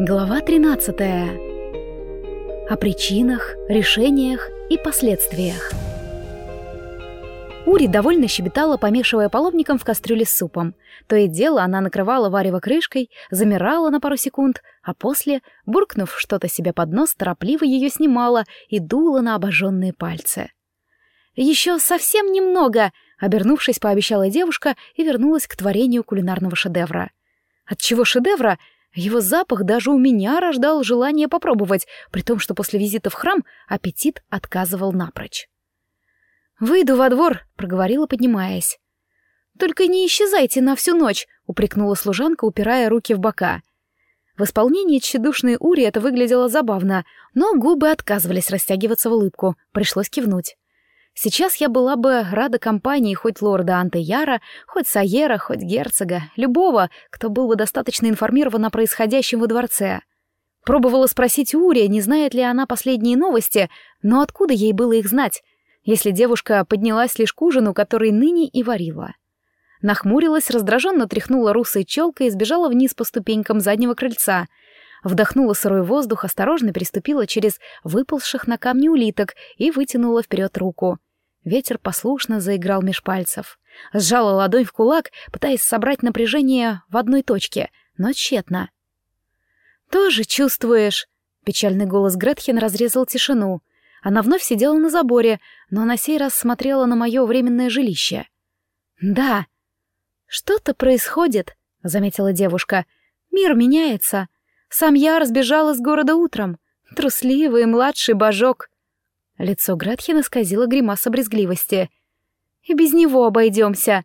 Глава 13. О причинах, решениях и последствиях. Ури довольно щебетала, помешивая половником в кастрюле с супом. То и дело она накрывала варево крышкой, замирала на пару секунд, а после, буркнув что-то себе под нос, торопливо ее снимала и дула на обожженные пальцы. «Еще совсем немного!» — обернувшись, пообещала девушка и вернулась к творению кулинарного шедевра. Отчего шедевра — его запах даже у меня рождал желание попробовать, при том, что после визита в храм аппетит отказывал напрочь. «Выйду во двор», — проговорила, поднимаясь. «Только не исчезайте на всю ночь», — упрекнула служанка, упирая руки в бока. В исполнении тщедушной Ури это выглядело забавно, но губы отказывались растягиваться в улыбку, пришлось кивнуть. Сейчас я была бы рада компании хоть лорда Антеяра, хоть Саера, хоть герцога, любого, кто был бы достаточно информирован о происходящем во дворце. Пробовала спросить Ури, не знает ли она последние новости, но откуда ей было их знать, если девушка поднялась лишь к ужину, который ныне и варила. Нахмурилась, раздраженно тряхнула русой челкой и сбежала вниз по ступенькам заднего крыльца. Вдохнула сырой воздух, осторожно переступила через выползших на камне улиток и вытянула вперед руку — Ветер послушно заиграл меж пальцев. Сжала ладонь в кулак, пытаясь собрать напряжение в одной точке, но тщетно. «Тоже чувствуешь?» — печальный голос Гретхен разрезал тишину. Она вновь сидела на заборе, но на сей раз смотрела на мое временное жилище. «Да». «Что-то происходит», — заметила девушка. «Мир меняется. Сам я разбежал из города утром. Трусливый младший божок. Лицо Гретхена исказило гримаса брезгливости. «И без него обойдемся».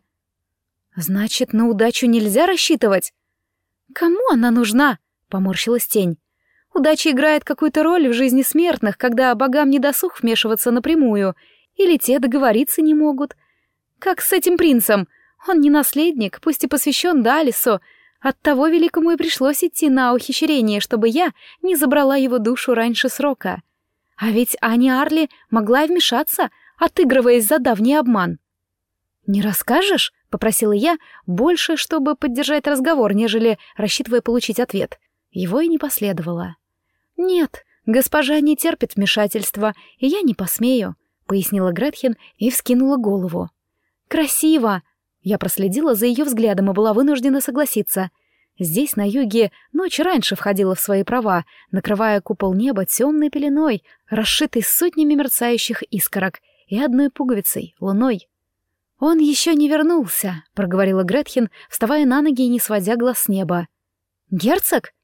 «Значит, на удачу нельзя рассчитывать?» «Кому она нужна?» — поморщилась тень. «Удача играет какую-то роль в жизни смертных, когда богам не досуг вмешиваться напрямую, или те договориться не могут. Как с этим принцем? Он не наследник, пусть и посвящен Далису, Оттого великому и пришлось идти на ухищрение, чтобы я не забрала его душу раньше срока. А ведь Аня Арли могла и вмешаться, отыгрываясь за давний обман. «Не расскажешь?» — попросила я, больше, чтобы поддержать разговор, нежели рассчитывая получить ответ. Его и не последовало. «Нет, госпожа не терпит вмешательства, и я не посмею», — пояснила Гретхен и вскинула голову. «Красиво!» Я проследила за ее взглядом и была вынуждена согласиться — Здесь, на юге, ночь раньше входила в свои права, накрывая купол неба темной пеленой, расшитой сотнями мерцающих искорок и одной пуговицей — луной. «Он еще не вернулся», — проговорила Гретхен, вставая на ноги и не сводя глаз с неба. «Герцог?»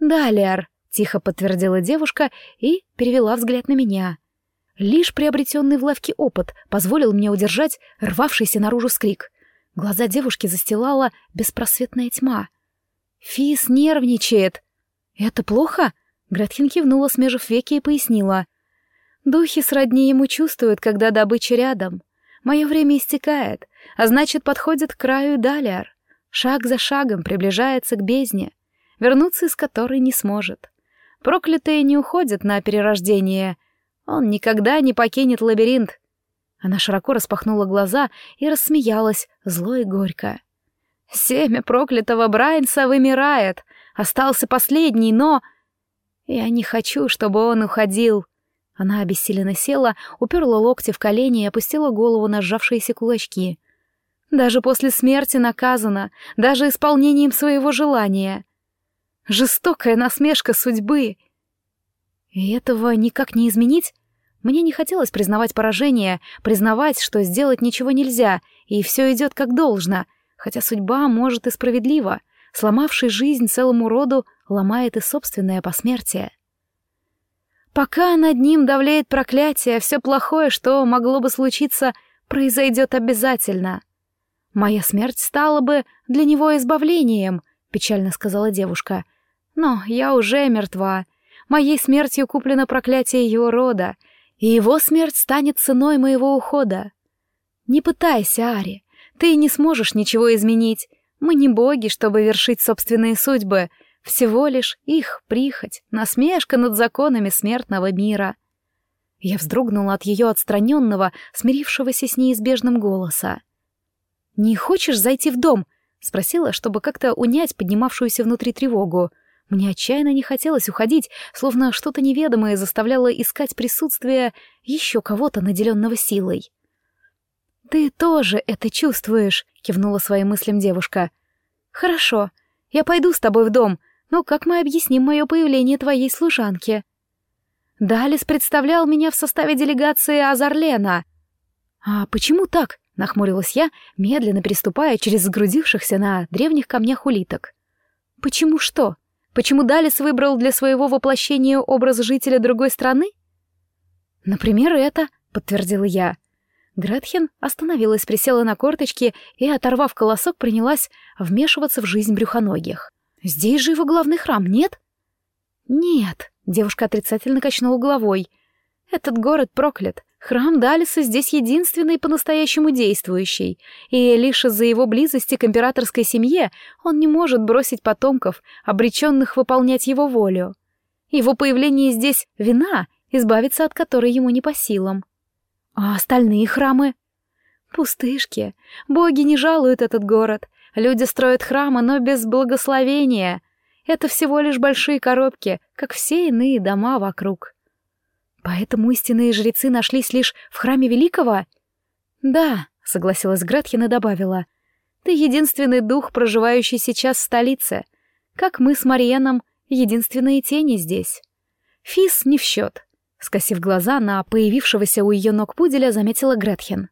«Да, Лер», — тихо подтвердила девушка и перевела взгляд на меня. Лишь приобретенный в лавке опыт позволил мне удержать рвавшийся наружу скрик. Глаза девушки застилала беспросветная тьма — Фис нервничает. Это плохо? Гретхен кивнула, смежив веки, и пояснила. Духи сродни ему чувствуют, когда добыча рядом. Мое время истекает, а значит, подходит к краю Далиар. Шаг за шагом приближается к бездне, вернуться из которой не сможет. Проклятые не уходят на перерождение. Он никогда не покинет лабиринт. Она широко распахнула глаза и рассмеялась, зло и горько. Семя проклятого Брайнса вымирает. Остался последний, но... Я не хочу, чтобы он уходил. Она обессиленно села, уперла локти в колени и опустила голову на сжавшиеся кулачки. Даже после смерти наказана, даже исполнением своего желания. Жестокая насмешка судьбы. И этого никак не изменить? Мне не хотелось признавать поражение, признавать, что сделать ничего нельзя, и все идет как должно — хотя судьба, может, и справедлива, сломавший жизнь целому роду, ломает и собственное посмертие. Пока над ним давляет проклятие, все плохое, что могло бы случиться, произойдет обязательно. Моя смерть стала бы для него избавлением, печально сказала девушка. Но я уже мертва. Моей смертью куплено проклятие его рода, и его смерть станет ценой моего ухода. Не пытайся, Ари, ты не сможешь ничего изменить. Мы не боги, чтобы вершить собственные судьбы. Всего лишь их прихоть, насмешка над законами смертного мира. Я вздрогнула от ее отстраненного, смирившегося с неизбежным голоса. «Не хочешь зайти в дом?» — спросила, чтобы как-то унять поднимавшуюся внутри тревогу. Мне отчаянно не хотелось уходить, словно что-то неведомое заставляло искать присутствие еще кого-то, наделенного силой. «Ты тоже это чувствуешь», — кивнула своим мыслям девушка. «Хорошо, я пойду с тобой в дом, но как мы объясним мое появление твоей служанке?» Далис представлял меня в составе делегации Азарлена. А почему так? Нахмурилась я, медленно переступая через сгрудившихся на древних камнях улиток. Почему что? Почему Далис выбрал для своего воплощения образ жителя другой страны? Например, это, подтвердила я. Гретхен остановилась, присела на корточки и, оторвав колосок, принялась вмешиваться в жизнь брюхоногих. «Здесь же его главный храм, нет?» «Нет», Девушка отрицательно качнула головой. «Этот город проклят. Храм Далиса здесь единственный по-настоящему действующий, и лишь из-за его близости к императорской семье он не может бросить потомков, обреченных выполнять его волю. Его появление здесь — вина, избавиться от которой ему не по силам. А остальные храмы? Пустышки. Боги не жалуют этот город. Люди строят храмы, но без благословения — это всего лишь большие коробки, как все иные дома вокруг. Поэтому истинные жрецы нашлись лишь в храме Великого? Да, согласилась Гретхен и добавила. Ты единственный дух, проживающий сейчас в столице. Как мы с Мариеном, единственные тени здесь. Фис не в счет. Скосив глаза на появившегося у ее ног пуделя, заметила Гретхен.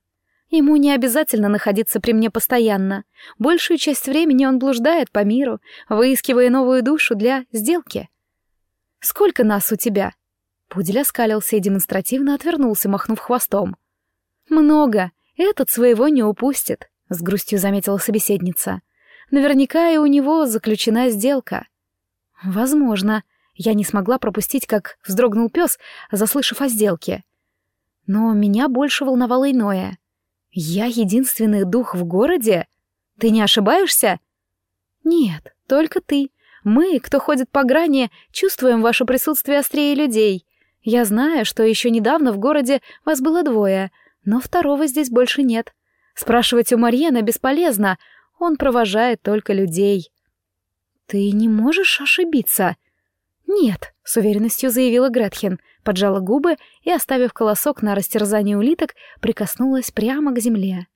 Ему не обязательно находиться при мне постоянно. Большую часть времени он блуждает по миру, выискивая новую душу для сделки. «Сколько нас у тебя?» Пудель оскалился и демонстративно отвернулся, махнув хвостом. «Много. Этот своего не упустит», — с грустью заметила собеседница. «Наверняка и у него заключена сделка». «Возможно». Я не смогла пропустить, как вздрогнул пес, заслышав о сделке. Но меня больше волновало иное. «Я единственный дух в городе? Ты не ошибаешься?» «Нет, только ты. Мы, кто ходит по грани, чувствуем ваше присутствие острее людей. Я знаю, что еще недавно в городе вас было двое, но второго здесь больше нет. Спрашивать у Марьена бесполезно, он провожает только людей». «Ты не можешь ошибиться?» «Нет», — с уверенностью заявила Гретхен, поджала губы и, оставив колосок на растерзание улиток, прикоснулась прямо к земле.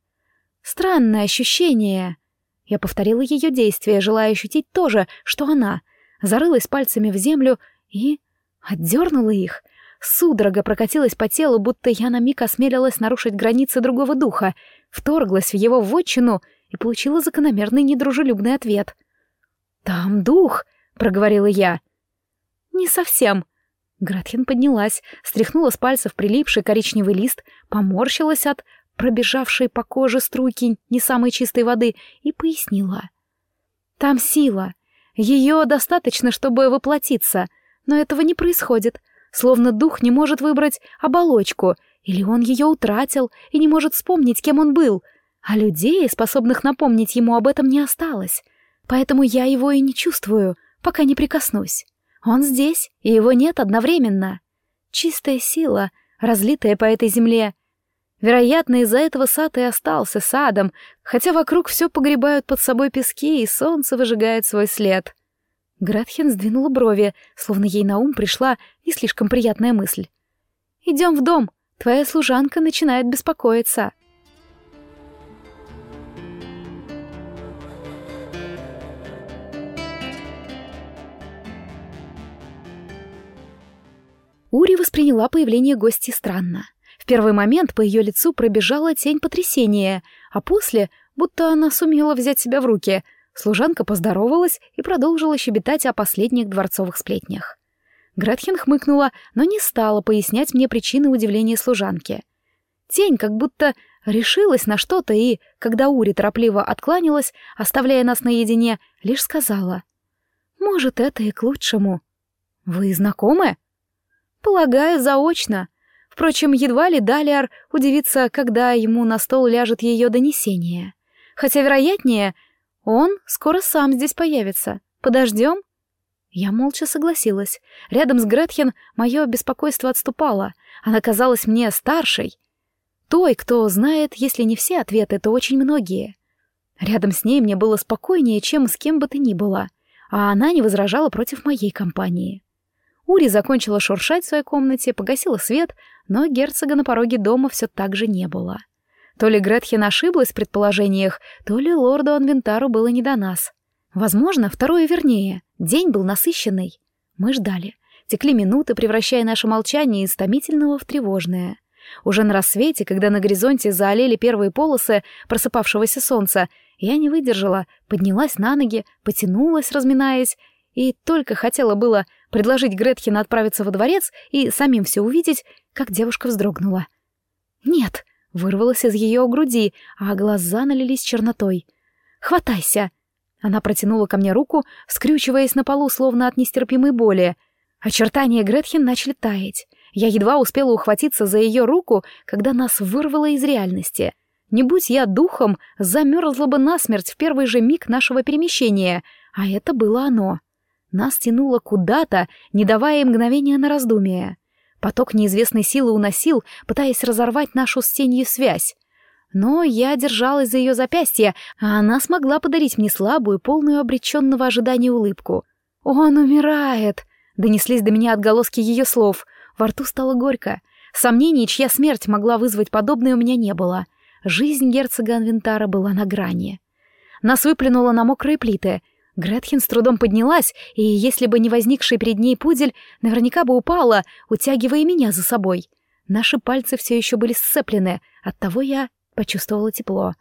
«Странное ощущение!» Я повторила ее действия, желая ощутить то же, что она. Зарылась пальцами в землю и... отдернула их. Судорога прокатилась по телу, будто я на миг осмелилась нарушить границы другого духа, вторглась в его вотчину и получила закономерный недружелюбный ответ. «Там дух!» — проговорила я. «Не совсем». Гратхен поднялась, стряхнула с пальцев прилипший коричневый лист, поморщилась от пробежавшей по коже струйки не самой чистой воды и пояснила. «Там сила. Ее достаточно, чтобы воплотиться, но этого не происходит, словно дух не может выбрать оболочку, или он ее утратил и не может вспомнить, кем он был, а людей, способных напомнить ему об этом, не осталось. Поэтому я его и не чувствую, пока не прикоснусь. Он здесь, и его нет одновременно. Чистая сила, разлитая по этой земле. Вероятно, из-за этого сад и остался садом, хотя вокруг все погребают под собой пески, и солнце выжигает свой след. Гратхен сдвинула брови, словно ей на ум пришла не слишком приятная мысль. «Идем в дом, твоя служанка начинает беспокоиться». Ури восприняла появление гостей странно. В первый момент по ее лицу пробежала тень потрясения, а после, будто она сумела взять себя в руки, служанка поздоровалась и продолжила щебетать о последних дворцовых сплетнях. Гретхен хмыкнула, но не стала пояснять мне причины удивления служанки. Тень как будто решилась на что-то и, когда Ури торопливо откланялась, оставляя нас наедине, лишь сказала. «Может, это и к лучшему». «Вы знакомы?» Полагаю, заочно. Впрочем, едва ли Далиар удивится, когда ему на стол ляжет ее донесение. Хотя, вероятнее, он скоро сам здесь появится. Подождем? Я молча согласилась. Рядом с Гретхен мое беспокойство отступало. Она казалась мне старшей. Той, кто знает, если не все ответы, то очень многие. Рядом с ней мне было спокойнее, чем с кем бы то ни было, а она не возражала против моей компании. Ури закончила шуршать в своей комнате, погасила свет, но герцога на пороге дома все так же не было. То ли Гретхен ошиблась в предположениях, то ли лорду Анвентару было не до нас. Возможно, второе вернее. День был насыщенный. Мы ждали. Текли минуты, превращая наше молчание из томительного в тревожное. Уже на рассвете, когда на горизонте заолели первые полосы просыпавшегося солнца, я не выдержала, поднялась на ноги, потянулась, разминаясь, и только хотела было предложить Гретхен отправиться во дворец и самим все увидеть, как девушка вздрогнула. «Нет!» — вырвалась из ее груди, а глаза налились чернотой. «Хватайся!» Она протянула ко мне руку, скрючиваясь на полу, словно от нестерпимой боли. Очертания Гретхен начали таять. Я едва успела ухватиться за ее руку, когда нас вырвало из реальности. Не будь я духом, замерзла бы насмерть в первый же миг нашего перемещения, а это было оно. Нас тянуло куда-то, не давая мгновения на раздумие. Поток неизвестной силы уносил, пытаясь разорвать нашу с тенью связь. Но я держалась за ее запястье, а она смогла подарить мне слабую, полную обреченного ожидания улыбку. «Он умирает!» — донеслись до меня отголоски ее слов. Во рту стало горько. Сомнений, чья смерть могла вызвать подобное, у меня не было. Жизнь герцога Анвентара была на грани. Нас выплюнуло на мокрые плиты. Гретхен с трудом поднялась, и если бы не возникший перед ней пудель, наверняка бы упала, утягивая меня за собой. Наши пальцы все еще были сцеплены, оттого я Почувствовала тепло.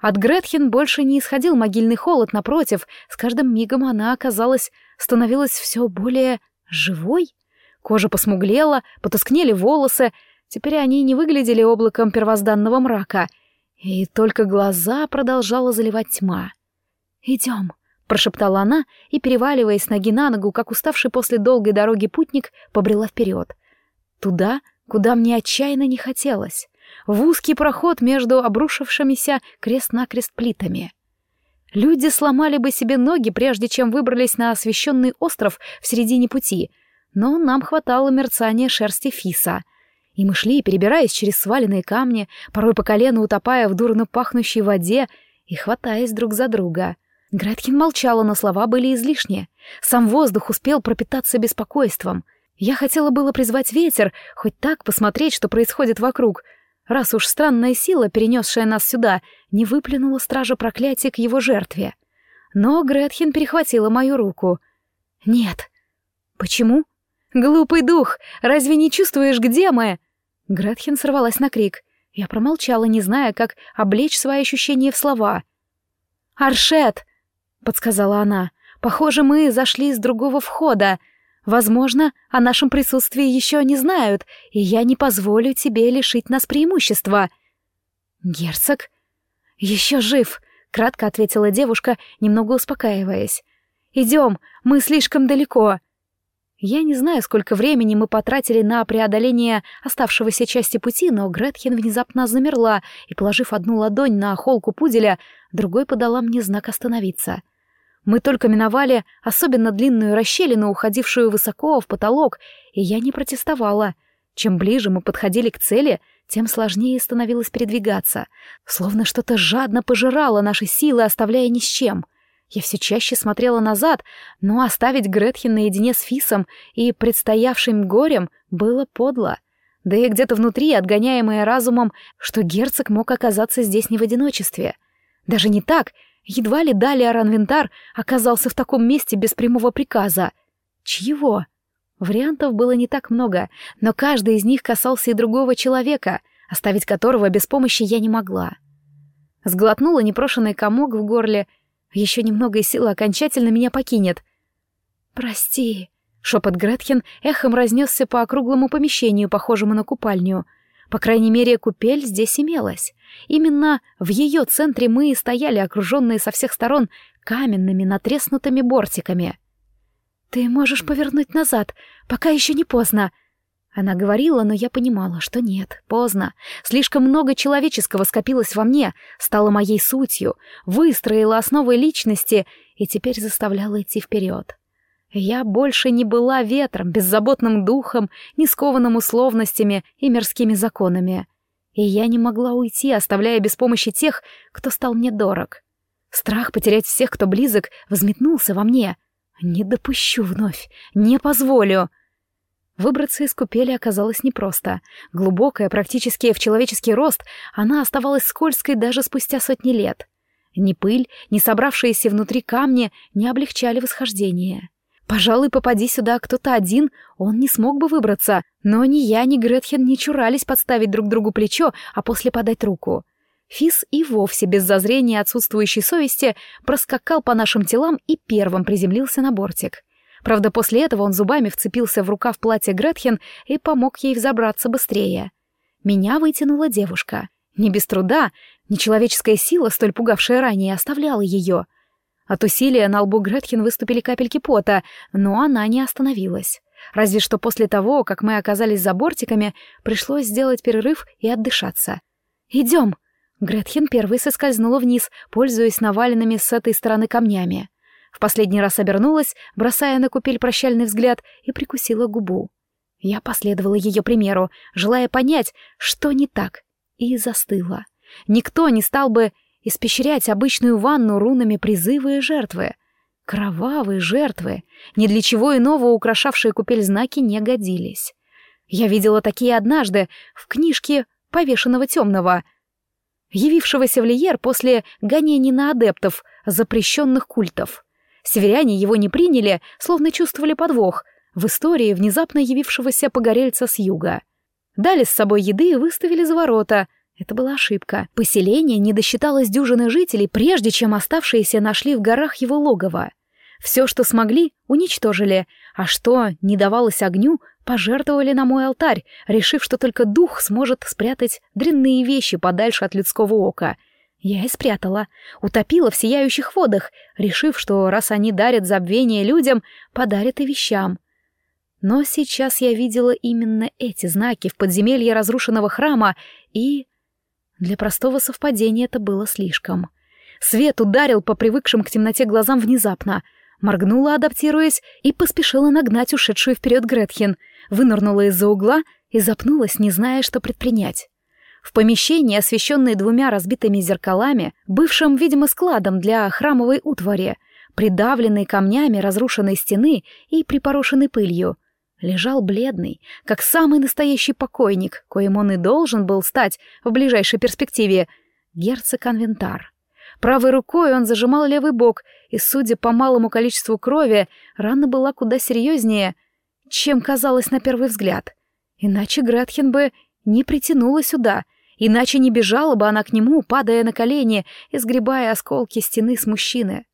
От Гретхен больше не исходил могильный холод, напротив, с каждым мигом она, оказалась, становилась все более живой. Кожа посмуглела, потускнели волосы, теперь они не выглядели облаком первозданного мрака, и только глаза продолжала заливать тьма. «Идем», — прошептала она и, переваливаясь ноги на ногу, как уставший после долгой дороги путник, побрела вперед. Туда, куда мне отчаянно не хотелось в узкий проход между обрушившимися крест-накрест плитами. Люди сломали бы себе ноги, прежде чем выбрались на освещенный остров в середине пути, но нам хватало мерцания шерсти Фиса. И мы шли, перебираясь через сваленные камни, порой по колено утопая в дурно пахнущей воде и хватаясь друг за друга. Греткин молчала, но слова были излишни. Сам воздух успел пропитаться беспокойством. Я хотела было призвать ветер, хоть так посмотреть, что происходит вокруг, раз уж странная сила, перенесшая нас сюда, не выплюнула стража проклятия к его жертве. Но Гретхен перехватила мою руку. «Нет». «Почему?» «Глупый дух! Разве не чувствуешь, где мы?» Гретхен сорвалась на крик. Я промолчала, не зная, как облечь свои ощущения в слова. «Аршет!» — подсказала она. «Похоже, мы зашли с другого входа. Возможно, о нашем присутствии еще не знают, и я не позволю тебе лишить нас преимущества». «Герцог?» «Еще жив», — кратко ответила девушка, немного успокаиваясь. «Идем, мы слишком далеко». Я не знаю, сколько времени мы потратили на преодоление оставшегося части пути, но Гретхен внезапно замерла и, положив одну ладонь на холку пуделя, другой подала мне знак остановиться — мы только миновали особенно длинную расщелину, уходившую высоко в потолок, и я не протестовала. Чем ближе мы подходили к цели, тем сложнее становилось передвигаться, словно что-то жадно пожирало наши силы, оставляя ни с чем. Я все чаще смотрела назад, но оставить Гретхен наедине с Фисом и предстоявшим горем было подло. Да и где-то внутри, отгоняемая разумом, что герцог мог оказаться здесь не в одиночестве. Даже не так — Едва ли далее Аранвентар оказался в таком месте без прямого приказа. Чьего? Вариантов было не так много, но каждый из них касался и другого человека, оставить которого без помощи я не могла. Сглотнула непрошенный комок в горле. Еще немного и сила окончательно меня покинет. «Прости», — шепот Гретхен эхом разнесся по округлому помещению, похожему на купальню. По крайней мере, купель здесь имелась. Именно в ее центре мы и стояли, окруженные со всех сторон каменными натреснутыми бортиками. «Ты можешь повернуть назад, пока еще не поздно», она говорила, но я понимала, что нет, поздно. Слишком много человеческого скопилось во мне, стало моей сутью, выстроила основы личности и теперь заставляла идти вперед. Я больше не была ветром, беззаботным духом, не скованным условностями и мирскими законами. И я не могла уйти, оставляя без помощи тех, кто стал мне дорог. Страх потерять всех, кто близок, взметнулся во мне. Не допущу вновь, не позволю. Выбраться из купели оказалось непросто. Глубокая, практически в человеческий рост, она оставалась скользкой даже спустя сотни лет. Ни пыль, ни собравшиеся внутри камни не облегчали восхождение. Пожалуй, попади сюда кто-то один, он не смог бы выбраться, но ни я, ни Гретхен не чурались подставить друг другу плечо, а после подать руку. Фис и вовсе без зазрения отсутствующей совести проскакал по нашим телам и первым приземлился на бортик. Правда, после этого он зубами вцепился в рукав платья Гретхен и помог ей взобраться быстрее. Меня вытянула девушка. Не без труда, нечеловеческая сила, столь пугавшая ранее, оставляла ее — от усилия на лбу Гретхен выступили капельки пота, но она не остановилась. Разве что после того, как мы оказались за бортиками, пришлось сделать перерыв и отдышаться. «Идем!» Гретхен первой соскользнула вниз, пользуясь наваленными с этой стороны камнями. В последний раз обернулась, бросая на купель прощальный взгляд, и прикусила губу. Я последовала ее примеру, желая понять, что не так, и застыла. Никто не стал бы испещрять обычную ванну рунами призывы и жертвы. Кровавые жертвы, ни для чего иного украшавшие купель знаки не годились. Я видела такие однажды в книжке повешенного темного, явившегося в Лиер после гонений на адептов запрещенных культов. Северяне его не приняли, словно чувствовали подвох, в истории внезапно явившегося погорельца с юга. Дали с собой еды и выставили за ворота — это была ошибка. Поселение не досчиталось дюжины жителей, прежде чем оставшиеся нашли в горах его логово. Все, что смогли, уничтожили, а что не давалось огню, пожертвовали на мой алтарь, решив, что только дух сможет спрятать дрянные вещи подальше от людского ока. Я и спрятала, утопила в сияющих водах, решив, что раз они дарят забвение людям, подарят и вещам. Но сейчас я видела именно эти знаки в подземелье разрушенного храма и для простого совпадения это было слишком. Свет ударил по привыкшим к темноте глазам внезапно. Моргнула, адаптируясь, и поспешила нагнать ушедшую вперед Гретхен, вынырнула из-за угла и запнулась, не зная, что предпринять. В помещении, освещенное двумя разбитыми зеркалами, бывшим, видимо, складом для храмовой утвари, придавленной камнями разрушенной стены и припорошенной пылью, лежал бледный, как самый настоящий покойник, коим он и должен был стать в ближайшей перспективе, герцог Анвентар. Правой рукой он зажимал левый бок, и, судя по малому количеству крови, рана была куда серьезнее, чем казалось на первый взгляд. Иначе Гретхен бы не притянула сюда, иначе не бежала бы она к нему, падая на колени и сгребая осколки стены с мужчины.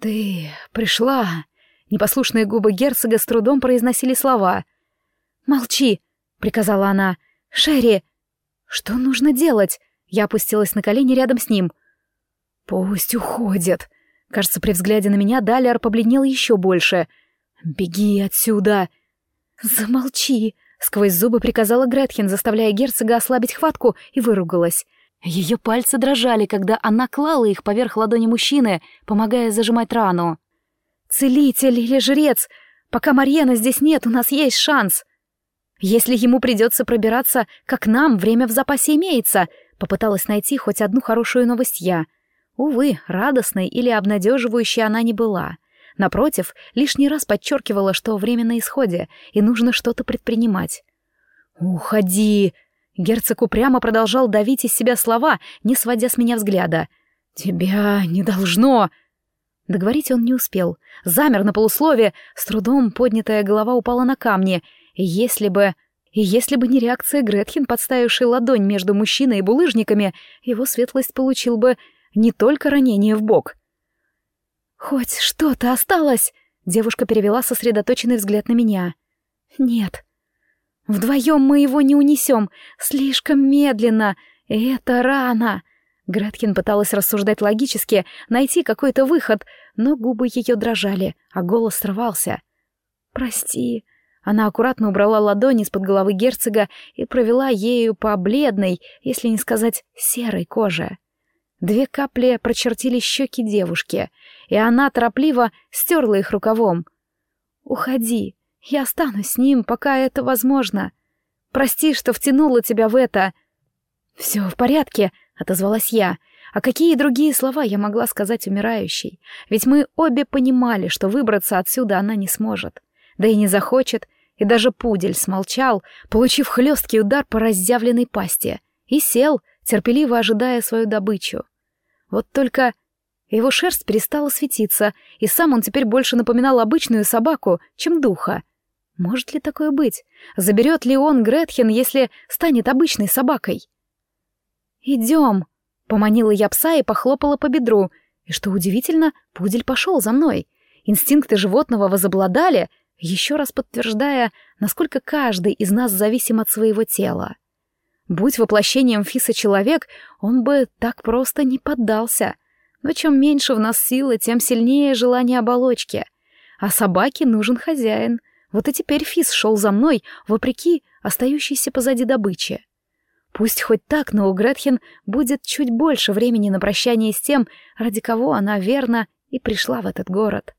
«Ты пришла», Непослушные губы герцога с трудом произносили слова. «Молчи!» — приказала она. «Шерри!» «Что нужно делать?» Я опустилась на колени рядом с ним. «Пусть уходит!» Кажется, при взгляде на меня Даляр побледнел еще больше. «Беги отсюда!» «Замолчи!» — сквозь зубы приказала Гретхен, заставляя герцога ослабить хватку, и выругалась. Ее пальцы дрожали, когда она клала их поверх ладони мужчины, помогая зажимать рану. Целитель или жрец. Пока Марьена здесь нет, у нас есть шанс. Если ему придется пробираться, как нам, время в запасе имеется. Попыталась найти хоть одну хорошую новость я. Увы, радостной или обнадеживающей она не была. Напротив, лишний раз подчеркивала, что время на исходе, и нужно что-то предпринимать. «Уходи!» Герцог упрямо продолжал давить из себя слова, не сводя с меня взгляда. «Тебя не должно!» Договорить он не успел. Замер на полуслове, с трудом поднятая голова упала на камни. И если бы... И если бы не реакция Гретхен, подставившей ладонь между мужчиной и булыжниками, его светлость получил бы не только ранение в бок. «Хоть что-то осталось!» — девушка перевела сосредоточенный взгляд на меня. «Нет. Вдвоем мы его не унесем. Слишком медленно. Это рано. Греткин пыталась рассуждать логически, найти какой-то выход, но губы ее дрожали, а голос срывался. «Прости». Она аккуратно убрала ладони из-под головы герцога и провела ею по бледной, если не сказать серой коже. Две капли прочертили щеки девушки, и она торопливо стерла их рукавом. Уходи. Я останусь с ним, пока это возможно. Прости, что втянула тебя в это. Все в порядке, отозвалась я. А какие другие слова я могла сказать умирающей? Ведь мы обе понимали, что выбраться отсюда она не сможет. Да и не захочет. И даже пудель смолчал, получив хлесткий удар по разъявленной пасти, и сел, терпеливо ожидая свою добычу. Вот только его шерсть перестала светиться, и сам он теперь больше напоминал обычную собаку, чем духа. Может ли такое быть? Заберет ли он Гретхен, если станет обычной собакой? «Идем», — поманила я пса и похлопала по бедру. И что удивительно, пудель пошел за мной. Инстинкты животного возобладали, еще раз подтверждая, насколько каждый из нас зависим от своего тела. Будь воплощением Фиса человек, он бы так просто не поддался. Но чем меньше в нас силы, тем сильнее желание оболочки. А собаке нужен хозяин. Вот и теперь Фис шел за мной, вопреки остающейся позади добычи. Пусть хоть так, но у Гретхен будет чуть больше времени на прощание с тем, ради кого она верно и пришла в этот город.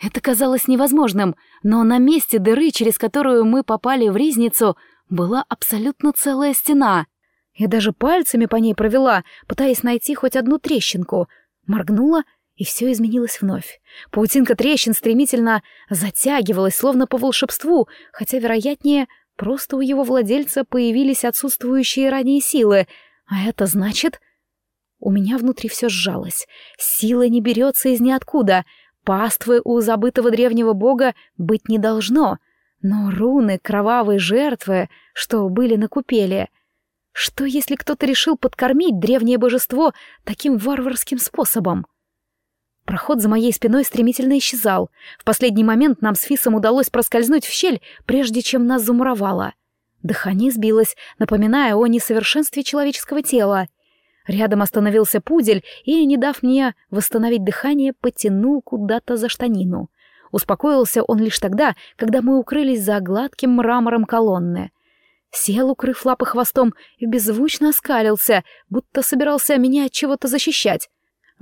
Это казалось невозможным, но на месте дыры, через которую мы попали в Ризницу, была абсолютно целая стена. Я даже пальцами по ней провела, пытаясь найти хоть одну трещинку. Моргнула, и все изменилось вновь. Паутинка трещин стремительно затягивалась, словно по волшебству, хотя, вероятнее, просто у его владельца появились отсутствующие ранее силы. А это значит... У меня внутри все сжалось. Сила не берется из ниоткуда. Паствы у забытого древнего бога быть не должно — но руны кровавой жертвы, что были на купеле... Что, если кто-то решил подкормить древнее божество таким варварским способом? Проход за моей спиной стремительно исчезал. В последний момент нам с Фисом удалось проскользнуть в щель, прежде чем нас замуровало. Дыхание сбилось, напоминая о несовершенстве человеческого тела. Рядом остановился пудель и, не дав мне восстановить дыхание, потянул куда-то за штанину. Успокоился он лишь тогда, когда мы укрылись за гладким мрамором колонны. Сел, укрыв лапы хвостом, и беззвучно оскалился, будто собирался меня от чего-то защищать.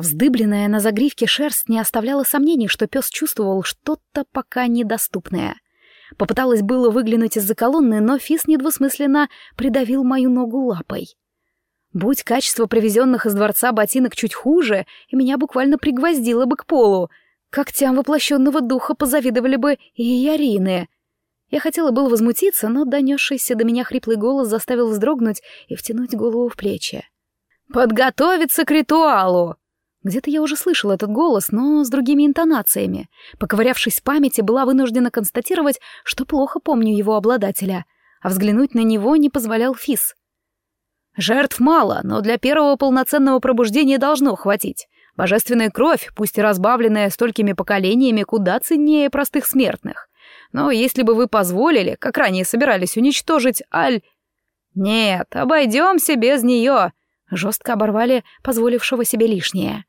Вздыбленная на загривке шерсть не оставляла сомнений, что пес чувствовал что-то пока недоступное. Попыталась было выглянуть из-за колонны, но Фис недвусмысленно придавил мою ногу лапой. Будь качество привезенных из дворца ботинок чуть хуже, и меня буквально пригвоздило бы к полу — Когтям воплощенного духа позавидовали бы и Ярины. Я хотела было возмутиться, но донесшийся до меня хриплый голос заставил вздрогнуть и втянуть голову в плечи. «Подготовиться к ритуалу!» Где-то я уже слышал этот голос, но с другими интонациями. Поковырявшись в памяти, была вынуждена констатировать, что плохо помню его обладателя, а взглянуть на него не позволял Фис. «Жертв мало, но для первого полноценного пробуждения должно хватить. Божественная кровь, пусть и разбавленная столькими поколениями, куда ценнее простых смертных. Но если бы вы позволили, как ранее собирались уничтожить Аль... Нет, обойдемся без нее. Жестко оборвали позволившего себе лишнее.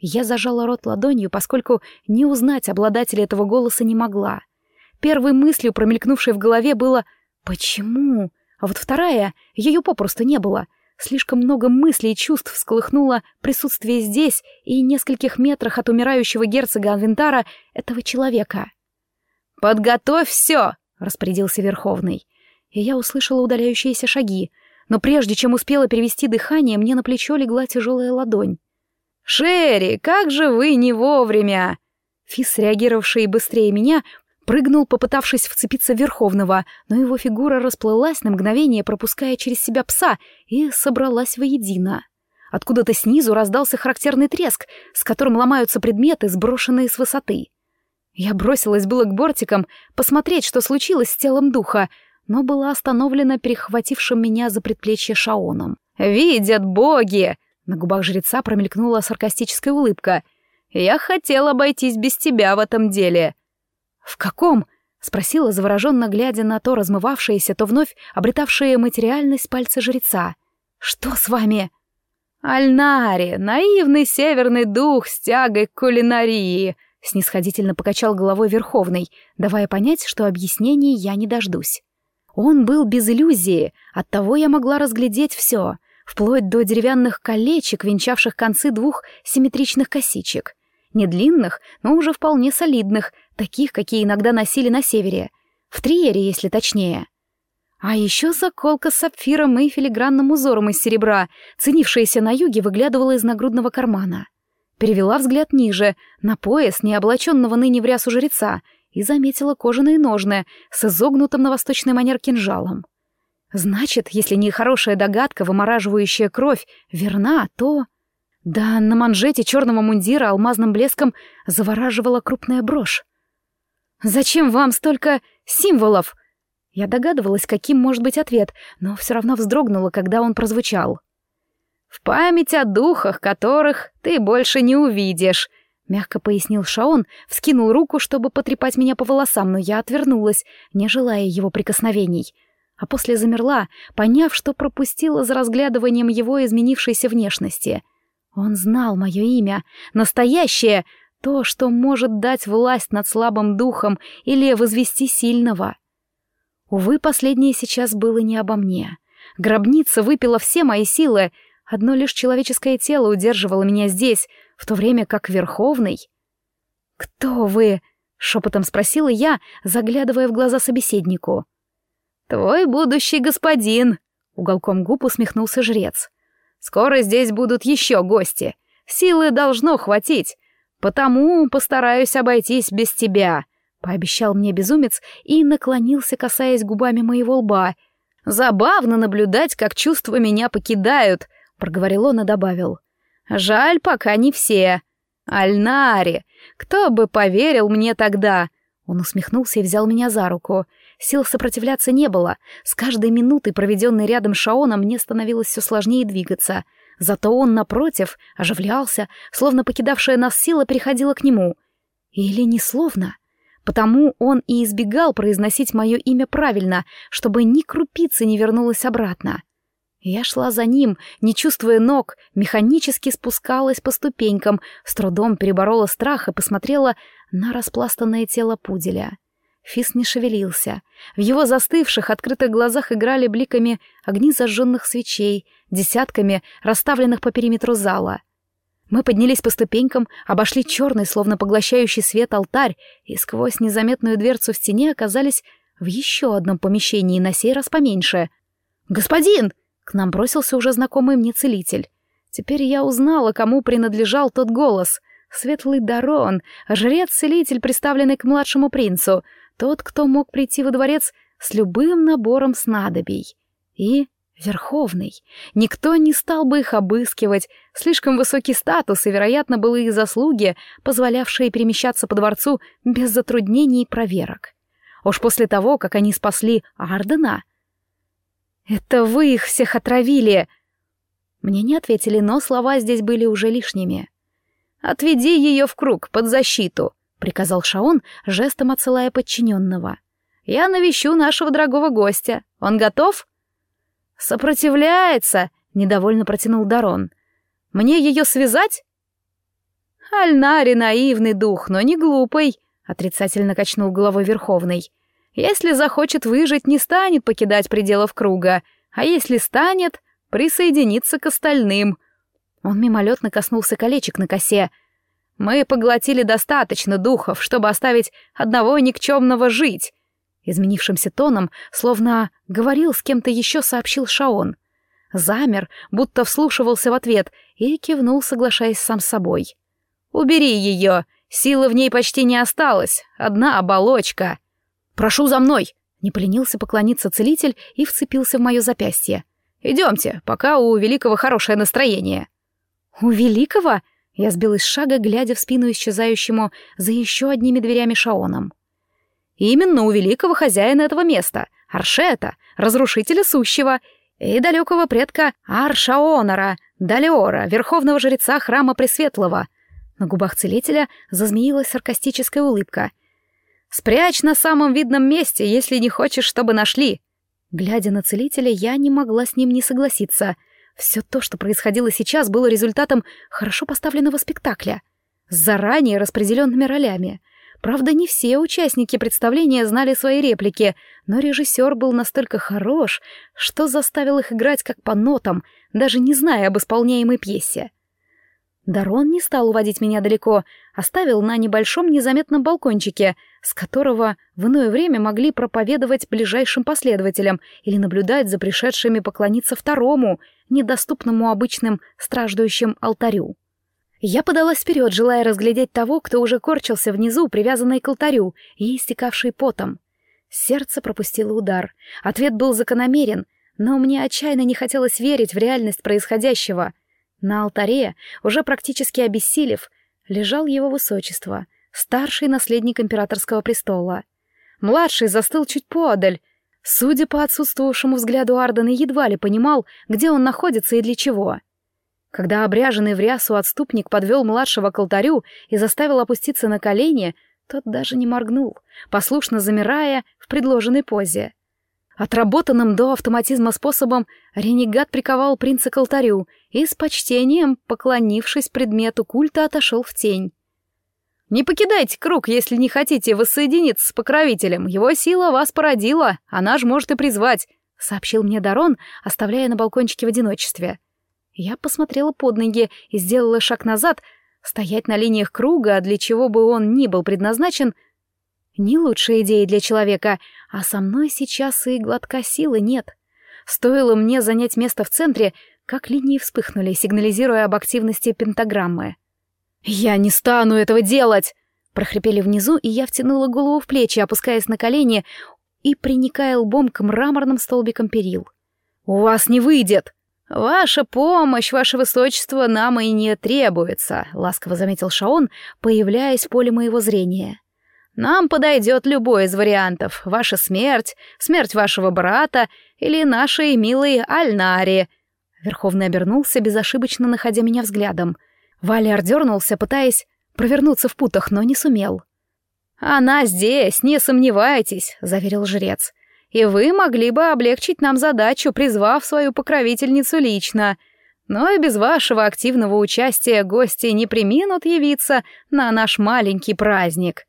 Я зажала рот ладонью, поскольку не узнать обладателя этого голоса не могла. Первой мыслью, промелькнувшей в голове, было «почему?», а вот вторая, ее попросту не было — Слишком много мыслей и чувств всколыхнуло присутствие здесь и нескольких метрах от умирающего герцога Анвентара этого человека. «Подготовь все!» — распорядился Верховный. И я услышала удаляющиеся шаги, но прежде чем успела перевести дыхание, мне на плечо легла тяжелая ладонь. «Шерри, как же вы не вовремя!» Фис, реагировавший быстрее меня, Прыгнул, попытавшись вцепиться в Верховного, но его фигура расплылась на мгновение, пропуская через себя пса, и собралась воедино. Откуда-то снизу раздался характерный треск, с которым ломаются предметы, сброшенные с высоты. Я бросилась было к бортикам, посмотреть, что случилось с телом духа, но была остановлена перехватившим меня за предплечье Шаоном. «Видят боги!» На губах жреца промелькнула саркастическая улыбка. «Я хотел обойтись без тебя в этом деле. «В каком?» — спросила, завороженно глядя на то размывавшееся, то вновь обретавшее материальность пальца жреца. «Что с вами?» «Альнари, наивный северный дух с тягой к кулинарии», — снисходительно покачал головой Верховный, давая понять, что объяснений я не дождусь. Он был без иллюзии, оттого я могла разглядеть все, вплоть до деревянных колечек, венчавших концы двух симметричных косичек. Не длинных, но уже вполне солидных, таких, какие иногда носили на севере. В триере, если точнее. А еще заколка с сапфиром и филигранным узором из серебра, ценившаяся на юге, выглядывала из нагрудного кармана. Перевела взгляд ниже, на пояс, не облаченного ныне в рясу жреца, и заметила кожаные ножны с изогнутым на восточный манер кинжалом. Значит, если не хорошая догадка, вымораживающая кровь, верна, то... Да, на манжете черного мундира алмазным блеском завораживала крупная брошь. «Зачем вам столько символов?» Я догадывалась, каким может быть ответ, но все равно вздрогнула, когда он прозвучал. «В память о духах, которых ты больше не увидишь», — мягко пояснил Шаон, вскинул руку, чтобы потрепать меня по волосам, но я отвернулась, не желая его прикосновений. А после замерла, поняв, что пропустила за разглядыванием его изменившейся внешности. Он знал мое имя, настоящее, то, что может дать власть над слабым духом или возвести сильного. Увы, последнее сейчас было не обо мне. Гробница выпила все мои силы, одно лишь человеческое тело удерживало меня здесь, в то время как Верховный... «Кто вы?» — шепотом спросила я, заглядывая в глаза собеседнику. «Твой будущий господин», — уголком губ усмехнулся жрец. «Скоро здесь будут еще гости. Силы должно хватить, потому постараюсь обойтись без тебя. Пообещал мне безумец и наклонился, касаясь губами моего лба. «Забавно наблюдать, как чувства меня покидают», — проговорил он и добавил. «Жаль, пока не все. Альнари, кто бы поверил мне тогда?» Он усмехнулся и взял меня за руку. Сил сопротивляться не было. С каждой минутой, проведенной рядом Шаона, мне становилось все сложнее двигаться. Зато он, напротив, оживлялся, словно покидавшая нас сила переходила к нему. Или не словно. Потому он и избегал произносить мое имя правильно, чтобы ни крупицы не вернулась обратно. Я шла за ним, не чувствуя ног, механически спускалась по ступенькам, с трудом переборола страх и посмотрела на распластанное тело пуделя. Фис не шевелился. В его застывших, открытых глазах играли бликами огни зажженных свечей, десятками расставленных по периметру зала — мы поднялись по ступенькам, обошли черный, словно поглощающий свет алтарь, и сквозь незаметную дверцу в стене оказались в еще одном помещении, на сей раз поменьше. «Господин!» — к нам бросился уже знакомый мне целитель. Теперь я узнала, кому принадлежал тот голос. Светлый Дарон, жрец-целитель, приставленный к младшему принцу, тот, кто мог прийти во дворец с любым набором снадобий. И Верховный. Никто не стал бы их обыскивать. Слишком высокий статус и, вероятно, были их заслуги, позволявшие перемещаться по дворцу без затруднений и проверок. Уж после того, как они спасли Ардена. «Это вы их всех отравили!» Мне не ответили, но слова здесь были уже лишними. «Отведи ее в круг, под защиту», — приказал Шаон, жестом отсылая подчиненного. «Я навещу нашего дорогого гостя. Он готов?» «Сопротивляется!» — недовольно протянул Дарон. «Мне ее связать?» «Альнари наивный дух, но не глупый», — отрицательно качнул головой Верховный. «Если захочет выжить, не станет покидать пределов круга, а если станет, присоединиться к остальным». Он мимолетно коснулся колечек на косе. «Мы поглотили достаточно духов, чтобы оставить одного никчемного жить. Изменившимся тоном, словно говорил с кем-то еще, сообщил Шаон. Замер, будто вслушивался в ответ, и кивнул, соглашаясь сам с собой. «Убери ее! Силы в ней почти не осталось. Одна оболочка!» «Прошу за мной!» — не поленился поклониться целитель и вцепился в мое запястье. «Идемте, пока у Великого хорошее настроение». «У Великого?» — я сбилась с шага, глядя в спину исчезающему за еще одними дверями Шаоном. Именно у великого хозяина этого места, Аршета, разрушителя сущего, и далекого предка Аршаонора, Далеора, верховного жреца храма Пресветлого. На губах целителя зазмеилась саркастическая улыбка. «Спрячь на самом видном месте, если не хочешь, чтобы нашли». Глядя на целителя, я не могла с ним не согласиться. Все то, что происходило сейчас, было результатом хорошо поставленного спектакля, с заранее распределенными ролями — Правда, не все участники представления знали свои реплики, но режиссер был настолько хорош, что заставил их играть как по нотам, даже не зная об исполняемой пьесе. Дарон не стал уводить меня далеко, оставил на небольшом незаметном балкончике, с которого в иное время могли проповедовать ближайшим последователям или наблюдать за пришедшими поклониться второму, недоступному обычным страждущим алтарю. Я подалась вперед, желая разглядеть того, кто уже корчился внизу, привязанный к алтарю и истекавший потом. Сердце пропустило удар. Ответ был закономерен, но мне отчаянно не хотелось верить в реальность происходящего. На алтаре, уже практически обессилев, лежал его высочество, старший наследник императорского престола. Младший застыл чуть поодаль. Судя по отсутствовавшему взгляду Ардена, едва ли понимал, где он находится и для чего. Когда обряженный в рясу отступник подвел младшего к алтарю и заставил опуститься на колени, тот даже не моргнул, послушно замирая в предложенной позе. Отработанным до автоматизма способом ренегат приковал принца к алтарю и с почтением, поклонившись предмету культа, отошел в тень. «Не покидайте круг, если не хотите воссоединиться с покровителем. Его сила вас породила, она же может и призвать», — сообщил мне Дарон, оставляя на балкончике в одиночестве. Я посмотрела под ноги и сделала шаг назад. Стоять на линиях круга, для чего бы он ни был предназначен, не лучшая идея для человека, а со мной сейчас и глотка силы нет. Стоило мне занять место в центре, как линии вспыхнули, сигнализируя об активности пентаграммы. «Я не стану этого делать!» Прохрипели внизу, и я втянула голову в плечи, опускаясь на колени и приникая лбом к мраморным столбикам перил. «У вас не выйдет!» «Ваша помощь, ваше высочество, нам и не требуется», — ласково заметил Шаон, появляясь в поле моего зрения. «Нам подойдет любой из вариантов. Ваша смерть, смерть вашего брата или нашей милой Альнари». Верховный обернулся, безошибочно находя меня взглядом. Валер дернулся, пытаясь провернуться в путах, но не сумел. «Она здесь, не сомневайтесь», — заверил жрец и вы могли бы облегчить нам задачу, призвав свою покровительницу лично. Но и без вашего активного участия гости не приминут явиться на наш маленький праздник.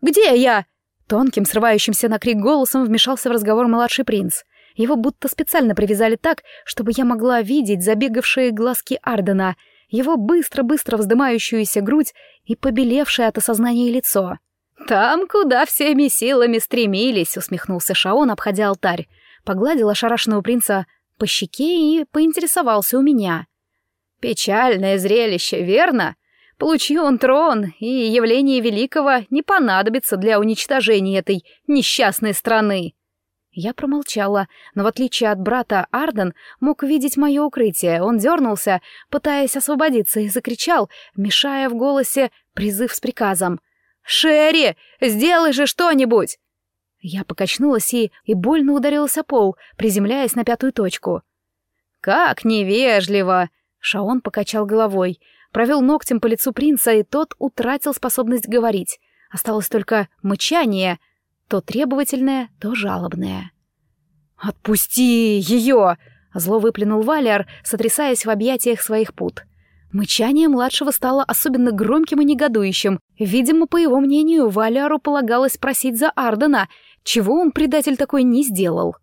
«Где я?» Тонким, срывающимся на крик голосом вмешался в разговор младший принц. Его будто специально привязали так, чтобы я могла видеть забегавшие глазки Ардена, его быстро-быстро вздымающуюся грудь и побелевшее от осознания лицо. «Там, куда всеми силами стремились», — усмехнулся Шаон, обходя алтарь. Погладил ошарашенного принца по щеке и поинтересовался у меня. «Печальное зрелище, верно? Получи он трон, и явление великого не понадобится для уничтожения этой несчастной страны». Я промолчала, но в отличие от брата Арден мог видеть мое укрытие. Он дернулся, пытаясь освободиться, и закричал, мешая в голосе призыв с приказом — «Шерри, сделай же что-нибудь!» Я покачнулась и, и больно ударилась о пол, приземляясь на пятую точку. «Как невежливо!» Шаон покачал головой, провел ногтем по лицу принца, и тот утратил способность говорить. Осталось только мычание, то требовательное, то жалобное. «Отпусти ее!» — зло выплюнул Валер, сотрясаясь в объятиях своих пут. Мычание младшего стало особенно громким и негодующим. Видимо, по его мнению, Валяру полагалось просить за Ардена, чего он, предатель такой, не сделал.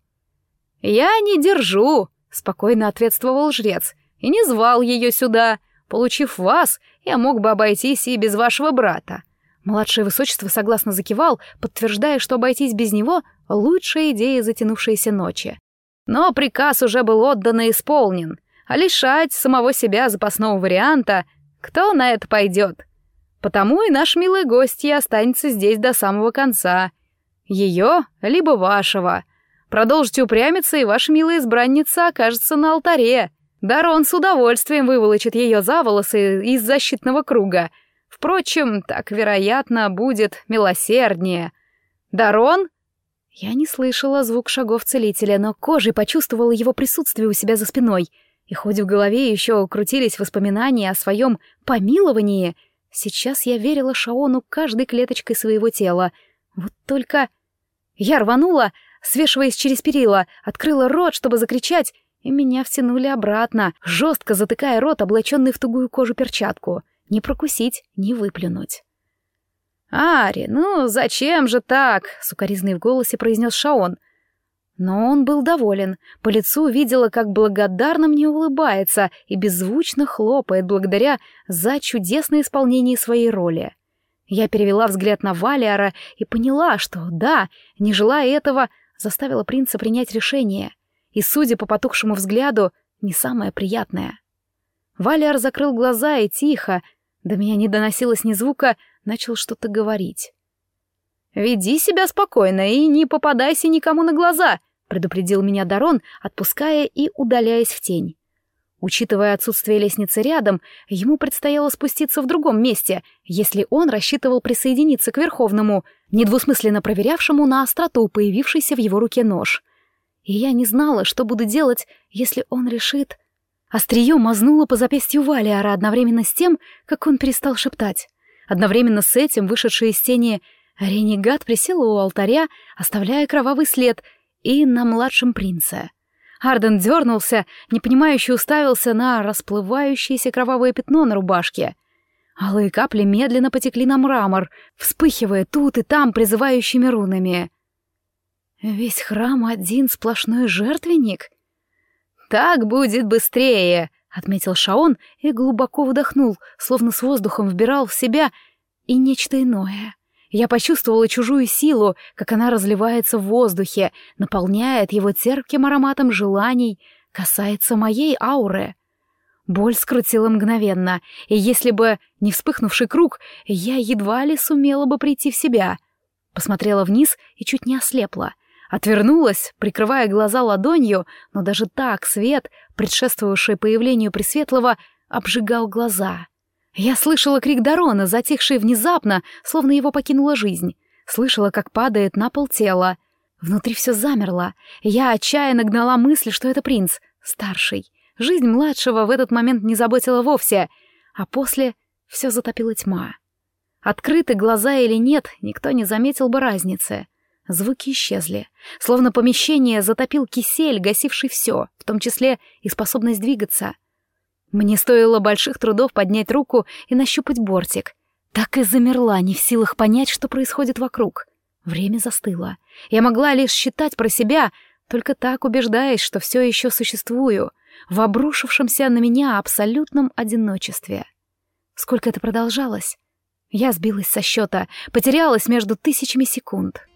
«Я не держу», — спокойно ответствовал жрец, — «и не звал ее сюда. Получив вас, я мог бы обойтись и без вашего брата». Младшее высочество согласно закивал, подтверждая, что обойтись без него — лучшая идея затянувшейся ночи. Но приказ уже был отдан и исполнен — а лишать самого себя запасного варианта, кто на это пойдет? Потому и наш милый гостья останется здесь до самого конца. Ее, либо вашего. Продолжите упрямиться, и ваша милая избранница окажется на алтаре. Дарон с удовольствием выволочит ее за волосы из защитного круга. Впрочем, так, вероятно, будет милосерднее. Дарон? Я не слышала звук шагов целителя, но кожей почувствовала его присутствие у себя за спиной — и хоть в голове еще крутились воспоминания о своем помиловании, сейчас я верила Шаону каждой клеточкой своего тела. Вот только... Я рванула, свешиваясь через перила, открыла рот, чтобы закричать, и меня втянули обратно, жестко затыкая рот, облаченный в тугую кожу перчатку. Не прокусить, не выплюнуть. «Ари, ну зачем же так?» — сукоризный в голосе произнес Шаон. Но он был доволен. По лицу видела, как благодарно мне улыбается и беззвучно хлопает благодаря за чудесное исполнение своей роли. Я перевела взгляд на Валиара и поняла, что да, не желая этого, заставила принца принять решение. И, судя по потухшему взгляду, не самое приятное. Валиар закрыл глаза и тихо, до меня не доносилось ни звука, начал что-то говорить. «Веди себя спокойно и не попадайся никому на глаза», предупредил меня Дарон, отпуская и удаляясь в тень. Учитывая отсутствие лестницы рядом, ему предстояло спуститься в другом месте, если он рассчитывал присоединиться к Верховному, недвусмысленно проверявшему на остроту появившийся в его руке нож. И я не знала, что буду делать, если он решит... Острие мазнуло по запястью Валиара одновременно с тем, как он перестал шептать. Одновременно с этим вышедший из тени ренегат присел у алтаря, оставляя кровавый след — и на младшем принце. Арден дернулся, непонимающе уставился на расплывающееся кровавое пятно на рубашке. Алые капли медленно потекли на мрамор, вспыхивая тут и там призывающими рунами. Весь храм один сплошной жертвенник? Так будет быстрее, отметил Шаон и глубоко вдохнул, словно с воздухом вбирал в себя и нечто иное. Я почувствовала чужую силу, как она разливается в воздухе, наполняет его терпким ароматом желаний, касается моей ауры. Боль скрутила мгновенно, и если бы не вспыхнувший круг, я едва ли сумела бы прийти в себя. Посмотрела вниз и чуть не ослепла. Отвернулась, прикрывая глаза ладонью, но даже так свет, предшествовавший появлению Пресветлого, обжигал глаза. Я слышала крик Дарона, затихший внезапно, словно его покинула жизнь. Слышала, как падает на пол тело. Внутри все замерло. Я отчаянно гнала мысль, что это принц, старший. Жизнь младшего в этот момент не заботила вовсе, а после все затопила тьма. Открыты глаза или нет, никто не заметил бы разницы. Звуки исчезли, словно помещение затопил кисель, гасивший все, в том числе и способность двигаться — мне стоило больших трудов поднять руку и нащупать бортик. Так и замерла, не в силах понять, что происходит вокруг. Время застыло. Я могла лишь считать про себя, только так убеждаясь, что все еще существую, в обрушившемся на меня абсолютном одиночестве. Сколько это продолжалось? Я сбилась со счета, потерялась между тысячами секунд.